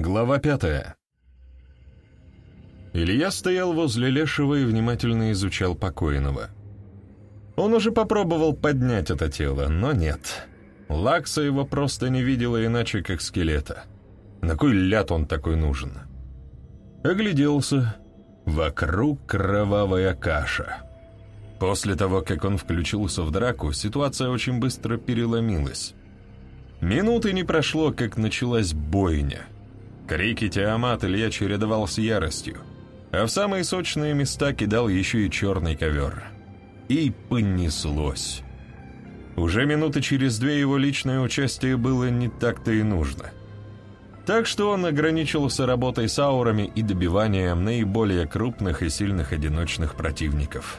Глава пятая. Илья стоял возле Лешего и внимательно изучал покойного. Он уже попробовал поднять это тело, но нет. Лакса его просто не видела иначе, как скелета. На кой ляд он такой нужен? Огляделся. Вокруг кровавая каша. После того, как он включился в драку, ситуация очень быстро переломилась. Минуты не прошло, как началась бойня. Крики Тиамат Илья чередовал с яростью, а в самые сочные места кидал еще и черный ковер. И понеслось. Уже минуты через две его личное участие было не так-то и нужно. Так что он ограничился работой с аурами и добиванием наиболее крупных и сильных одиночных противников.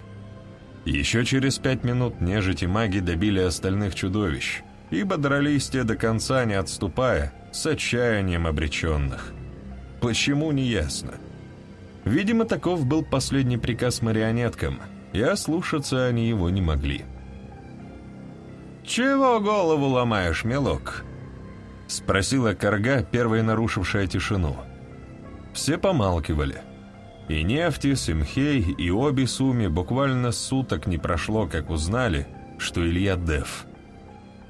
Еще через пять минут нежити маги добили остальных чудовищ, ибо дрались те до конца, не отступая, с отчаянием обреченных. Почему, не ясно. Видимо, таков был последний приказ марионеткам, и ослушаться они его не могли. «Чего голову ломаешь, мелок?» — спросила корга, первая нарушившая тишину. Все помалкивали. И Нефти, Симхей, и обе Суми буквально суток не прошло, как узнали, что Илья Дев.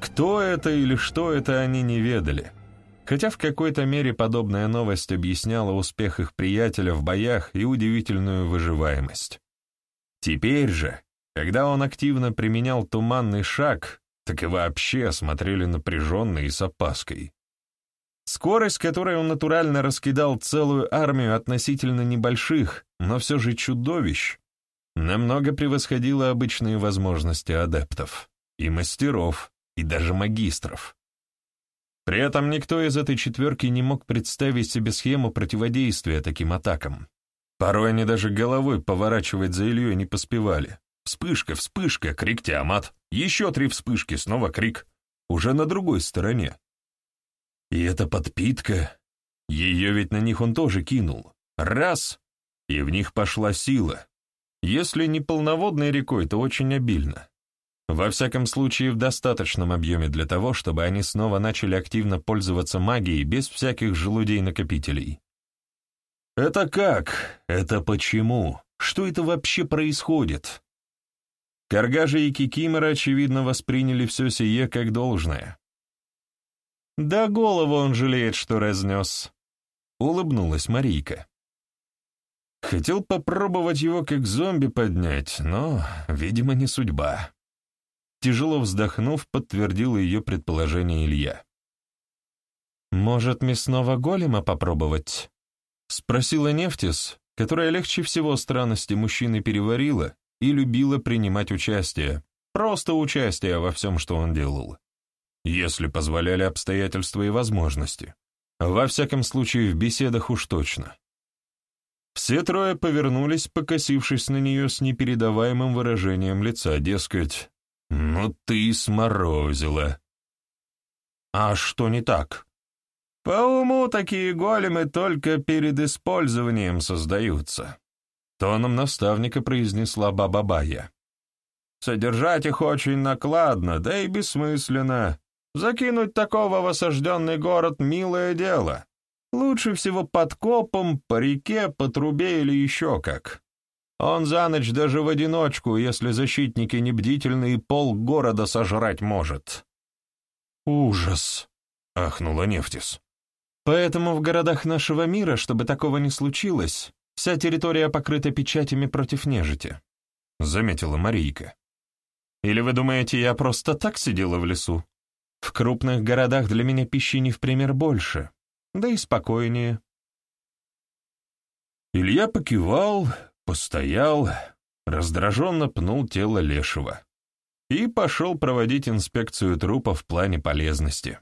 Кто это или что это, они не ведали. Хотя в какой-то мере подобная новость объясняла успех их приятеля в боях и удивительную выживаемость. Теперь же, когда он активно применял туманный шаг, так и вообще смотрели напряженно и с опаской. Скорость, которой он натурально раскидал целую армию относительно небольших, но все же чудовищ, намного превосходила обычные возможности адептов и мастеров, и даже магистров. При этом никто из этой четверки не мог представить себе схему противодействия таким атакам. Порой они даже головой поворачивать за Ильей не поспевали. Вспышка, вспышка, крик Тиамат, еще три вспышки, снова крик. Уже на другой стороне. И эта подпитка, ее ведь на них он тоже кинул. Раз, и в них пошла сила. Если не полноводной рекой, то очень обильно. Во всяком случае, в достаточном объеме для того, чтобы они снова начали активно пользоваться магией без всяких желудей-накопителей. Это как? Это почему? Что это вообще происходит? Каргажи и Кикимора, очевидно, восприняли все сие как должное. «Да голову он жалеет, что разнес», — улыбнулась Марийка. Хотел попробовать его как зомби поднять, но, видимо, не судьба. Тяжело вздохнув, подтвердил ее предположение Илья. «Может, мясного голема попробовать?» — спросила Нефтис, которая легче всего странности мужчины переварила и любила принимать участие, просто участие во всем, что он делал. Если позволяли обстоятельства и возможности. Во всяком случае, в беседах уж точно. Все трое повернулись, покосившись на нее с непередаваемым выражением лица, дескать, «Ну ты сморозила». «А что не так?» «По уму такие големы только перед использованием создаются», — тоном наставника произнесла Баба Бая. «Содержать их очень накладно, да и бессмысленно. Закинуть такого в осажденный город — милое дело. Лучше всего под копом, по реке, по трубе или еще как. Он за ночь даже в одиночку, если защитники не бдительны, пол города сожрать может. «Ужас!» — ахнула Нефтис. «Поэтому в городах нашего мира, чтобы такого не случилось, вся территория покрыта печатями против нежити», — заметила Марийка. «Или вы думаете, я просто так сидела в лесу? В крупных городах для меня пищи не в пример больше, да и спокойнее». Илья покивал, Постоял, раздраженно пнул тело Лешего и пошел проводить инспекцию трупа в плане полезности.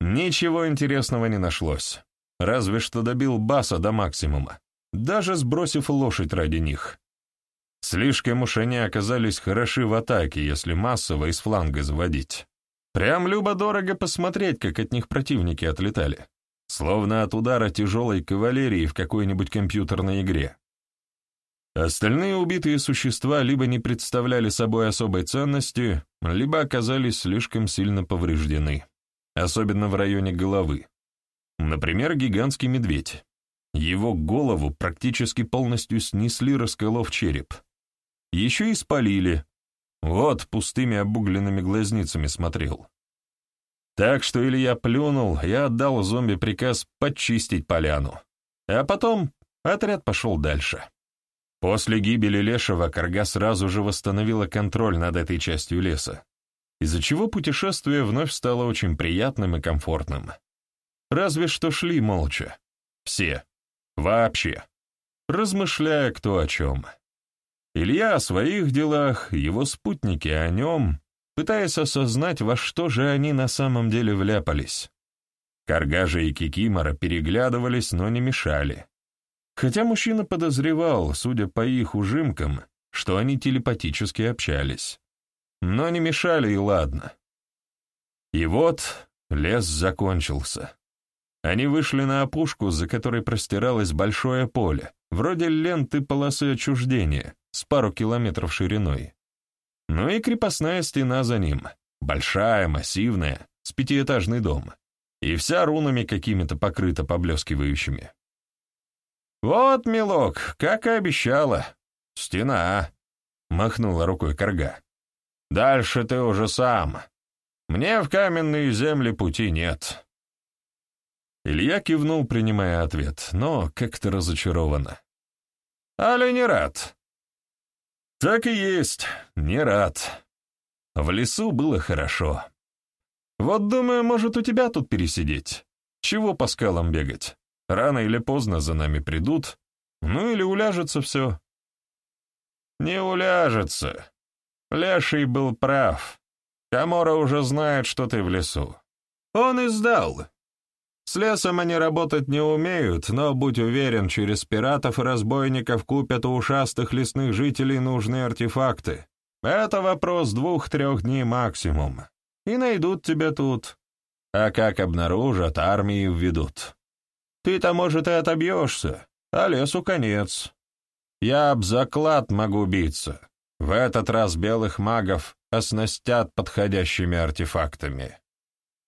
Ничего интересного не нашлось, разве что добил Баса до максимума, даже сбросив лошадь ради них. Слишком уж они оказались хороши в атаке, если массово из фланга заводить. Прям любо-дорого посмотреть, как от них противники отлетали. Словно от удара тяжелой кавалерии в какой-нибудь компьютерной игре. Остальные убитые существа либо не представляли собой особой ценности, либо оказались слишком сильно повреждены, особенно в районе головы. Например, гигантский медведь. Его голову практически полностью снесли, расколов череп. Еще и спалили. Вот пустыми обугленными глазницами смотрел. Так что Илья плюнул и отдал зомби приказ почистить поляну. А потом отряд пошел дальше. После гибели Лешего Карга сразу же восстановила контроль над этой частью леса, из-за чего путешествие вновь стало очень приятным и комфортным. Разве что шли молча. Все. Вообще. Размышляя кто о чем. Илья о своих делах, его спутники о нем, пытаясь осознать, во что же они на самом деле вляпались. Каргажа и Кикимора переглядывались, но не мешали. Хотя мужчина подозревал, судя по их ужимкам, что они телепатически общались. Но не мешали и ладно. И вот лес закончился. Они вышли на опушку, за которой простиралось большое поле, вроде ленты полосы отчуждения, с пару километров шириной. Ну и крепостная стена за ним, большая, массивная, с пятиэтажный дом, и вся рунами какими-то покрыта поблескивающими. «Вот, милок, как и обещала. Стена», — махнула рукой корга. «Дальше ты уже сам. Мне в каменные земли пути нет». Илья кивнул, принимая ответ, но как-то разочарованно. «Али не рад?» «Так и есть, не рад. В лесу было хорошо. Вот думаю, может, у тебя тут пересидеть. Чего по скалам бегать?» Рано или поздно за нами придут, ну или уляжется все. Не уляжется. Леший был прав. Камора уже знает, что ты в лесу. Он и сдал. С лесом они работать не умеют, но, будь уверен, через пиратов и разбойников купят у ушастых лесных жителей нужные артефакты. Это вопрос двух-трех дней максимум. И найдут тебя тут. А как обнаружат, армии введут. Ты-то, может, и отобьешься, а лесу конец. Я об заклад могу биться. В этот раз белых магов оснастят подходящими артефактами.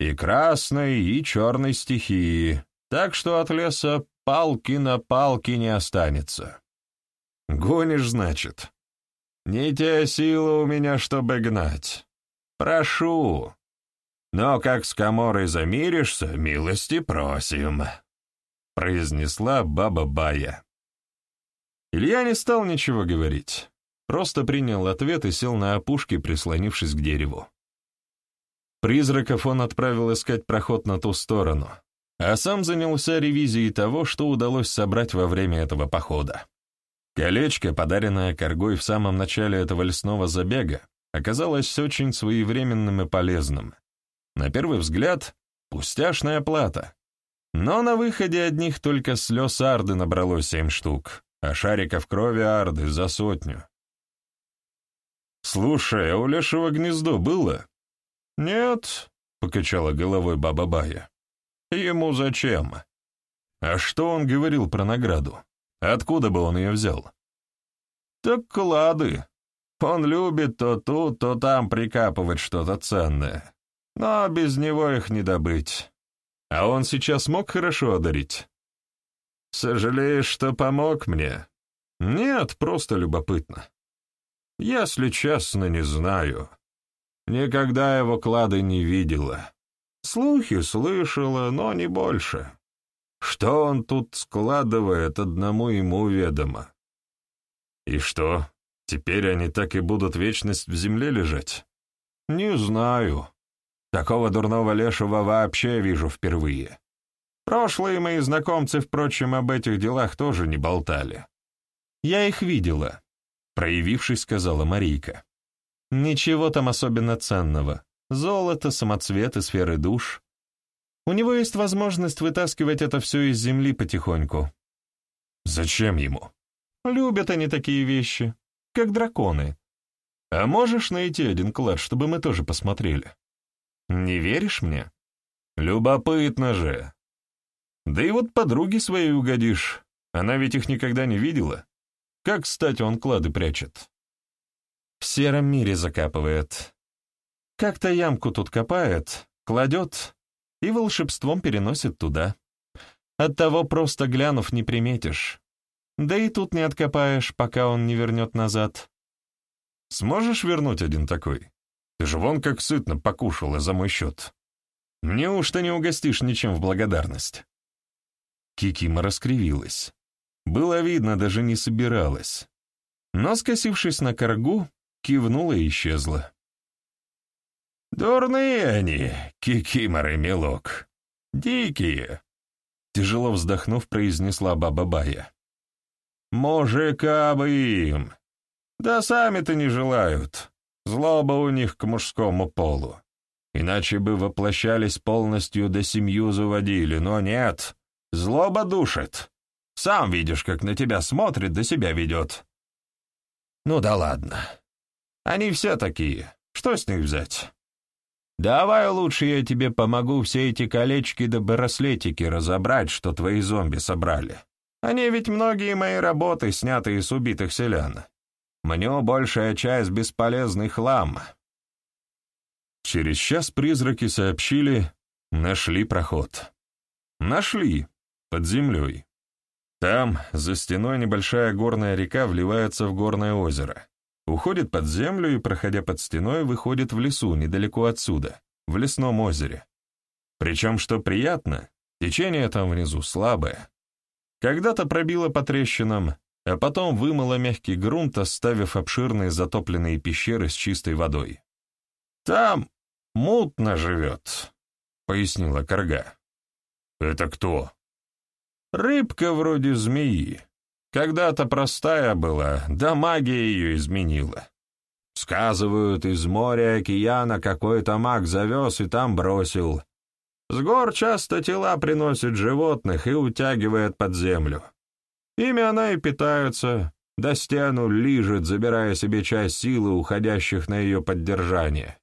И красной, и черной стихии, так что от леса палки на палке не останется. Гонишь, значит? Не те силы у меня, чтобы гнать. Прошу. Но как с Каморой замиришься, милости просим произнесла баба Бая. Илья не стал ничего говорить, просто принял ответ и сел на опушке, прислонившись к дереву. Призраков он отправил искать проход на ту сторону, а сам занялся ревизией того, что удалось собрать во время этого похода. Колечко, подаренное Коргой в самом начале этого лесного забега, оказалось очень своевременным и полезным. На первый взгляд, пустяшная плата, но на выходе одних только слез Арды набралось семь штук, а шариков крови Арды за сотню. «Слушай, а у Лешего гнездо было?» «Нет», — покачала головой баба Бая. «Ему зачем?» «А что он говорил про награду? Откуда бы он ее взял?» «Так клады. Он любит то тут, то там прикапывать что-то ценное. Но без него их не добыть. А он сейчас мог хорошо одарить? Сожалеешь, что помог мне? Нет, просто любопытно. Если честно, не знаю. Никогда его клады не видела. Слухи слышала, но не больше. Что он тут складывает, одному ему ведомо. И что, теперь они так и будут вечность в земле лежать? Не знаю. Такого дурного лешего вообще вижу впервые. Прошлые мои знакомцы, впрочем, об этих делах тоже не болтали. Я их видела, проявившись, сказала Марийка. Ничего там особенно ценного. Золото, самоцветы, сферы душ. У него есть возможность вытаскивать это все из земли потихоньку. Зачем ему? Любят они такие вещи, как драконы. А можешь найти один клад, чтобы мы тоже посмотрели? Не веришь мне? Любопытно же. Да и вот подруге своей угодишь. Она ведь их никогда не видела. Как, кстати, он клады прячет? В сером мире закапывает. Как-то ямку тут копает, кладет и волшебством переносит туда. Оттого просто глянув не приметишь. Да и тут не откопаешь, пока он не вернет назад. Сможешь вернуть один такой? Ты же вон как сытно покушала за мой счет. Неужто не угостишь ничем в благодарность?» Кикима раскривилась. Было видно, даже не собиралась. Но, скосившись на коргу, кивнула и исчезла. «Дурные они, кикиморы, милок. Дикие!» Тяжело вздохнув, произнесла баба Бая. «Мужика бы им! Да сами-то не желают. Злоба у них к мужскому полу. Иначе бы воплощались полностью, да семью заводили, но нет. Злоба душит. Сам видишь, как на тебя смотрит, да себя ведет. Ну да ладно. Они все такие. Что с них взять? Давай лучше я тебе помогу все эти колечки да браслетики разобрать, что твои зомби собрали. Они ведь многие мои работы, снятые с убитых селян. Мне большая часть бесполезный хлам. Через час призраки сообщили, нашли проход. Нашли, под землей. Там, за стеной, небольшая горная река вливается в горное озеро. Уходит под землю и, проходя под стеной, выходит в лесу, недалеко отсюда, в лесном озере. Причем, что приятно, течение там внизу слабое. Когда-то пробило по трещинам, а потом вымыло мягкий грунт, оставив обширные затопленные пещеры с чистой водой. «Там мутно живет», — пояснила Карга. «Это кто?» «Рыбка вроде змеи. Когда-то простая была, да магия ее изменила. Сказывают, из моря океана какой-то маг завез и там бросил. С гор часто тела приносит животных и утягивает под землю. Ими она и питается, до стену лижет, забирая себе часть силы, уходящих на ее поддержание.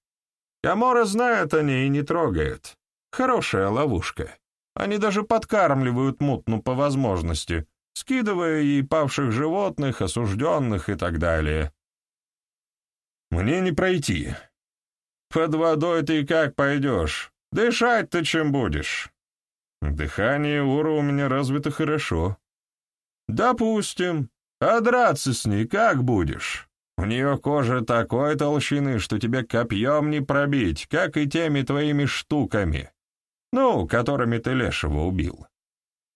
Камора знает о ней и не трогает. Хорошая ловушка. Они даже подкармливают мутну по возможности, скидывая ей павших животных, осужденных и так далее. Мне не пройти. Под водой ты как пойдешь? Дышать-то чем будешь? Дыхание ура у меня развито хорошо. «Допустим. А драться с ней как будешь? У нее кожа такой толщины, что тебе копьем не пробить, как и теми твоими штуками, ну, которыми ты лешего убил.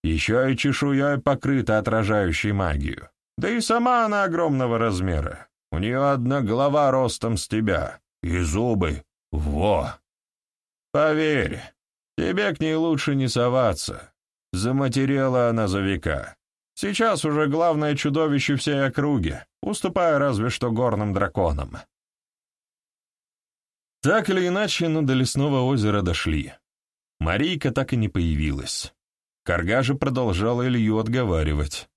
Еще и чешуей покрыта отражающей магию. Да и сама она огромного размера. У нее одна голова ростом с тебя, и зубы. Во! Поверь, тебе к ней лучше не соваться. Заматерела она за века. Сейчас уже главное чудовище всей округи, уступая разве что горным драконам. Так или иначе, но до лесного озера дошли. Марийка так и не появилась. Карга же продолжала Илью отговаривать.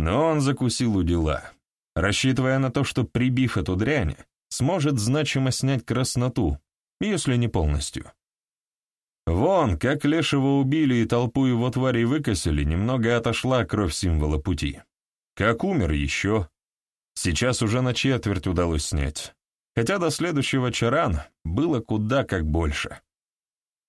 Но он закусил у дела, рассчитывая на то, что, прибив эту дрянь, сможет значимо снять красноту, если не полностью. Вон, как Лешего убили и толпу его тварей выкосили, немного отошла кровь символа пути. Как умер еще. Сейчас уже на четверть удалось снять. Хотя до следующего чаран было куда как больше.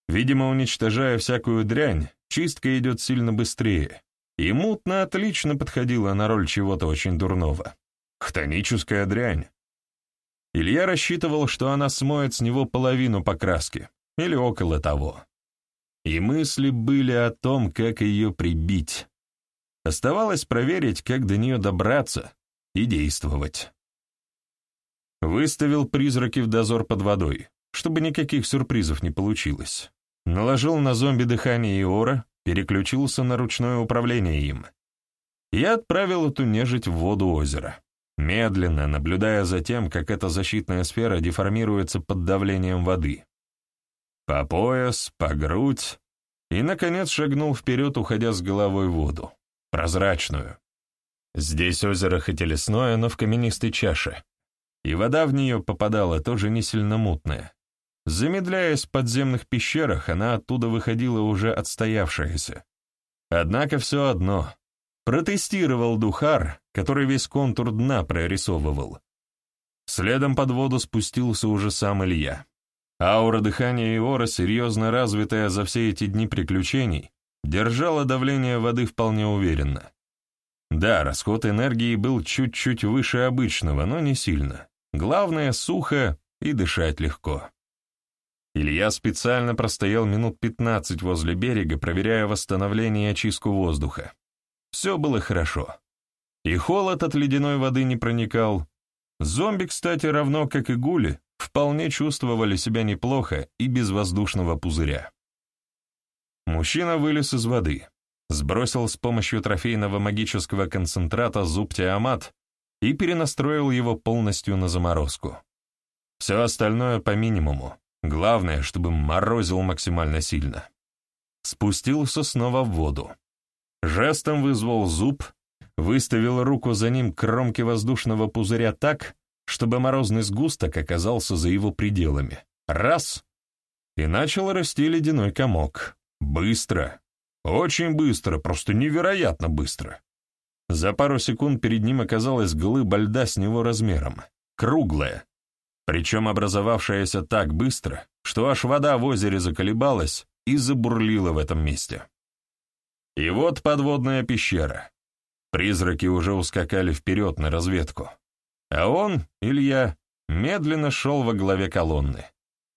Видимо, уничтожая всякую дрянь, чистка идет сильно быстрее. И мутно отлично подходила на роль чего-то очень дурного. Хтоническая дрянь. Илья рассчитывал, что она смоет с него половину покраски, или около того и мысли были о том, как ее прибить. Оставалось проверить, как до нее добраться и действовать. Выставил призраки в дозор под водой, чтобы никаких сюрпризов не получилось. Наложил на зомби дыхание Иора, переключился на ручное управление им. И отправил эту нежить в воду озера, медленно наблюдая за тем, как эта защитная сфера деформируется под давлением воды по пояс, по грудь, и, наконец, шагнул вперед, уходя с головой в воду, прозрачную. Здесь озеро хоть и лесное, но в каменистой чаше, и вода в нее попадала тоже не сильно мутная. Замедляясь в подземных пещерах, она оттуда выходила уже отстоявшаяся. Однако все одно. Протестировал Духар, который весь контур дна прорисовывал. Следом под воду спустился уже сам Илья. Аура дыхания Иора, серьезно развитая за все эти дни приключений, держала давление воды вполне уверенно. Да, расход энергии был чуть-чуть выше обычного, но не сильно. Главное — сухо и дышать легко. Илья специально простоял минут 15 возле берега, проверяя восстановление и очистку воздуха. Все было хорошо. И холод от ледяной воды не проникал. Зомби, кстати, равно как и гули, вполне чувствовали себя неплохо и без воздушного пузыря. Мужчина вылез из воды, сбросил с помощью трофейного магического концентрата зуб Тиамат и перенастроил его полностью на заморозку. Все остальное по минимуму. Главное, чтобы морозил максимально сильно. Спустился снова в воду. Жестом вызвал зуб, выставил руку за ним к кромке воздушного пузыря так, чтобы морозный сгусток оказался за его пределами. Раз — и начал расти ледяной комок. Быстро. Очень быстро, просто невероятно быстро. За пару секунд перед ним оказалась глыба льда с него размером. Круглая. Причем образовавшаяся так быстро, что аж вода в озере заколебалась и забурлила в этом месте. И вот подводная пещера. Призраки уже ускакали вперед на разведку. А он, Илья, медленно шел во главе колонны,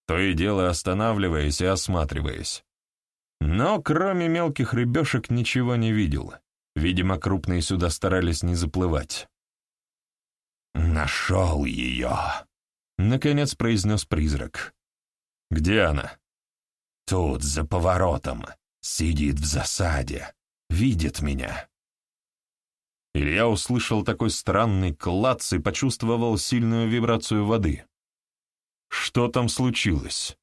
то и дело останавливаясь и осматриваясь. Но кроме мелких рыбешек ничего не видел. Видимо, крупные сюда старались не заплывать. «Нашел ее!» — наконец произнес призрак. «Где она?» «Тут, за поворотом. Сидит в засаде. Видит меня». Илья услышал такой странный клац и почувствовал сильную вибрацию воды. «Что там случилось?»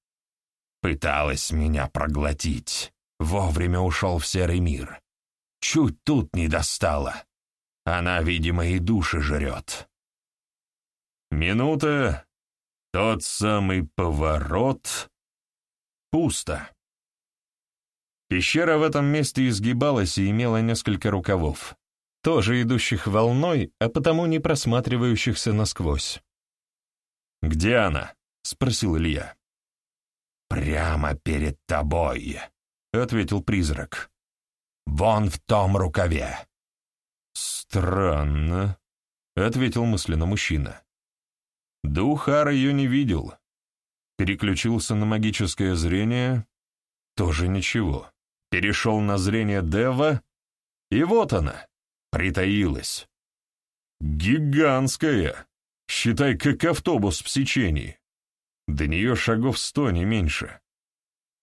Пыталась меня проглотить. Вовремя ушел в серый мир. Чуть тут не достала. Она, видимо, и души жрет. Минута, тот самый поворот. Пусто. Пещера в этом месте изгибалась и имела несколько рукавов, тоже идущих волной, а потому не просматривающихся насквозь. «Где она?» — спросил Илья. «Прямо перед тобой», — ответил призрак. «Вон в том рукаве». «Странно», — ответил мысленно мужчина. Духар ее не видел. Переключился на магическое зрение. Тоже ничего. Перешел на зрение Дева, и вот она, притаилась. Гигантская, считай, как автобус в сечении. До нее шагов сто, не меньше.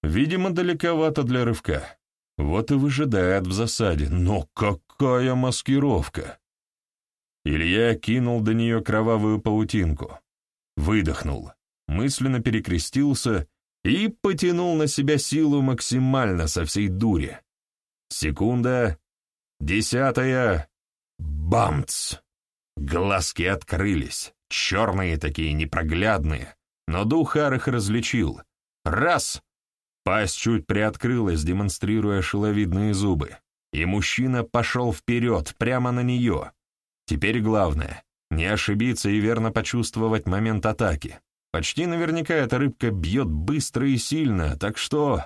Видимо, далековато для рывка. Вот и выжидает в засаде. Но какая маскировка! Илья кинул до нее кровавую паутинку. Выдохнул, мысленно перекрестился и потянул на себя силу максимально со всей дури. Секунда, десятая, бамц! Глазки открылись, черные такие, непроглядные, но Духар их различил. Раз! Пасть чуть приоткрылась, демонстрируя шиловидные зубы, и мужчина пошел вперед, прямо на нее. Теперь главное — не ошибиться и верно почувствовать момент атаки. Почти наверняка эта рыбка бьет быстро и сильно, так что...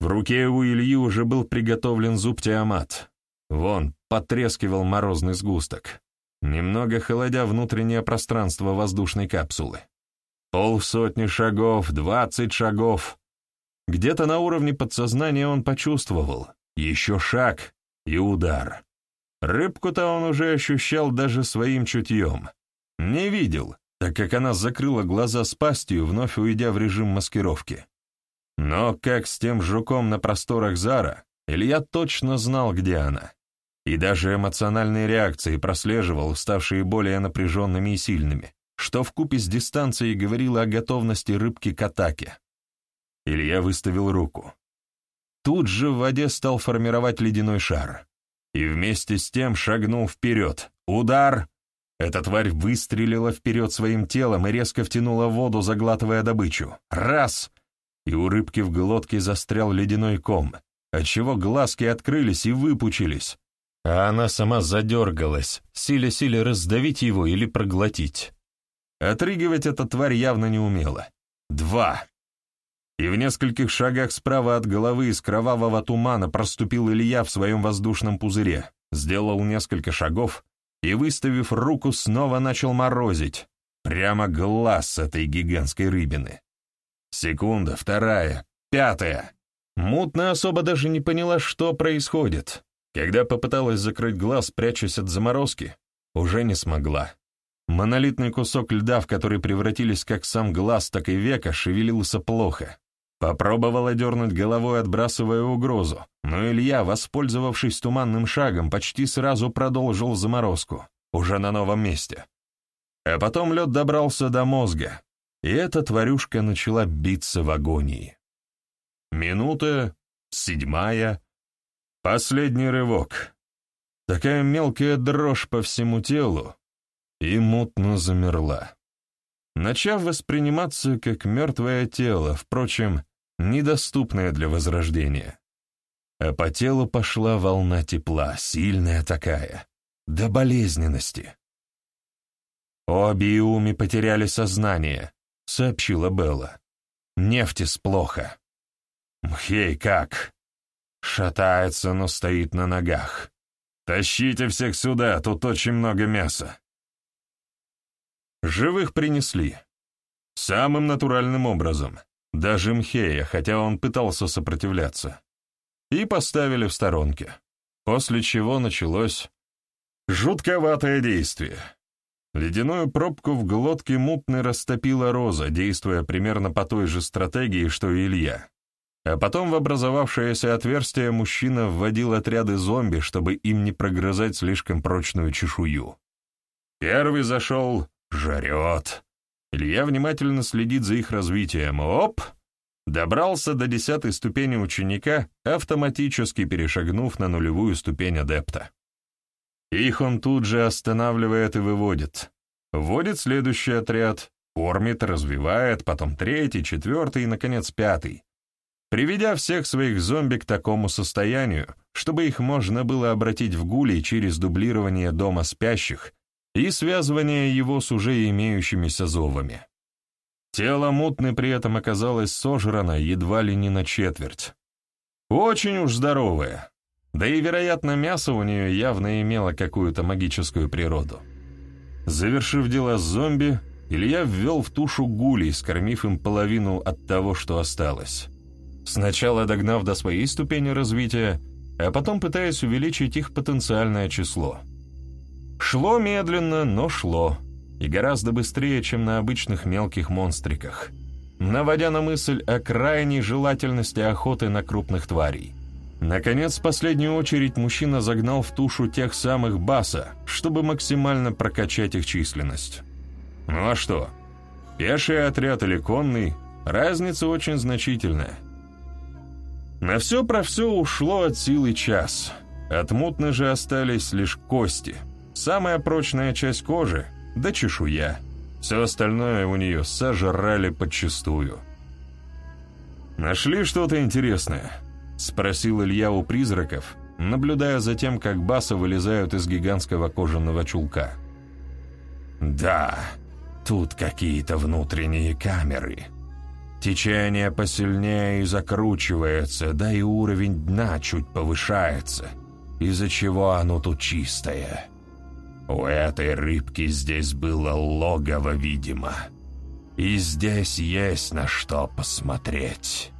В руке у Ильи уже был приготовлен зуб Тиамат. Вон, потрескивал морозный сгусток, немного холодя внутреннее пространство воздушной капсулы. Полсотни шагов, двадцать шагов. Где-то на уровне подсознания он почувствовал. Еще шаг и удар. Рыбку-то он уже ощущал даже своим чутьем. Не видел, так как она закрыла глаза с пастью, вновь уйдя в режим маскировки. Но, как с тем жуком на просторах Зара, Илья точно знал, где она. И даже эмоциональные реакции прослеживал, ставшие более напряженными и сильными что в купе с дистанцией говорило о готовности рыбки к атаке. Илья выставил руку. Тут же в воде стал формировать ледяной шар. И вместе с тем шагнул вперед. Удар! Эта тварь выстрелила вперед своим телом и резко втянула воду, заглатывая добычу. Раз! И у рыбки в глотке застрял ледяной ком, отчего глазки открылись и выпучились, а она сама задергалась, силя-силя раздавить его или проглотить. Отрыгивать эта тварь явно не умела. Два. и в нескольких шагах справа от головы из кровавого тумана проступил Илья в своем воздушном пузыре, сделал несколько шагов и, выставив руку, снова начал морозить. Прямо глаз этой гигантской рыбины. Секунда, вторая, пятая. Мутная особо даже не поняла, что происходит. Когда попыталась закрыть глаз, прячась от заморозки, уже не смогла. Монолитный кусок льда, в который превратились как сам глаз, так и века, шевелился плохо. Попробовала дернуть головой, отбрасывая угрозу, но Илья, воспользовавшись туманным шагом, почти сразу продолжил заморозку, уже на новом месте. А потом лед добрался до мозга, и эта тварюшка начала биться в агонии. Минута, седьмая, последний рывок. Такая мелкая дрожь по всему телу, и мутно замерла начав восприниматься как мертвое тело, впрочем, недоступное для возрождения. А по телу пошла волна тепла, сильная такая, до болезненности. «Обе Иуми потеряли сознание», — сообщила Белла. «Нефтис плохо». «Мхей как?» Шатается, но стоит на ногах. «Тащите всех сюда, тут очень много мяса». Живых принесли. Самым натуральным образом. Даже Мхея, хотя он пытался сопротивляться. И поставили в сторонке. После чего началось жутковатое действие. Ледяную пробку в глотке мутной растопила Роза, действуя примерно по той же стратегии, что и Илья. А потом в образовавшееся отверстие мужчина вводил отряды зомби, чтобы им не прогрызать слишком прочную чешую. Первый зашел Жрет. Илья внимательно следит за их развитием. Оп! Добрался до десятой ступени ученика, автоматически перешагнув на нулевую ступень адепта. Их он тут же останавливает и выводит. Вводит следующий отряд, кормит, развивает, потом третий, четвертый и, наконец, пятый. Приведя всех своих зомби к такому состоянию, чтобы их можно было обратить в гули через дублирование дома спящих и связывание его с уже имеющимися зовами. Тело мутны при этом оказалось сожрано едва ли не на четверть. Очень уж здоровое. Да и, вероятно, мясо у нее явно имело какую-то магическую природу. Завершив дела с зомби, Илья ввел в тушу гулей, скормив им половину от того, что осталось. Сначала догнав до своей ступени развития, а потом пытаясь увеличить их потенциальное число — Шло медленно, но шло, и гораздо быстрее, чем на обычных мелких монстриках, наводя на мысль о крайней желательности охоты на крупных тварей. Наконец, в последнюю очередь мужчина загнал в тушу тех самых баса, чтобы максимально прокачать их численность. Ну а что? Пеший отряд или конный, разница очень значительная. На все про все ушло от силы час. От мутны же остались лишь кости — Самая прочная часть кожи — да чешуя. Все остальное у нее сожрали подчистую. «Нашли что-то интересное?» — спросил Илья у призраков, наблюдая за тем, как басы вылезают из гигантского кожаного чулка. «Да, тут какие-то внутренние камеры. Течение посильнее и закручивается, да и уровень дна чуть повышается, из-за чего оно тут чистое». У этой рыбки здесь было логово, видимо. И здесь есть на что посмотреть.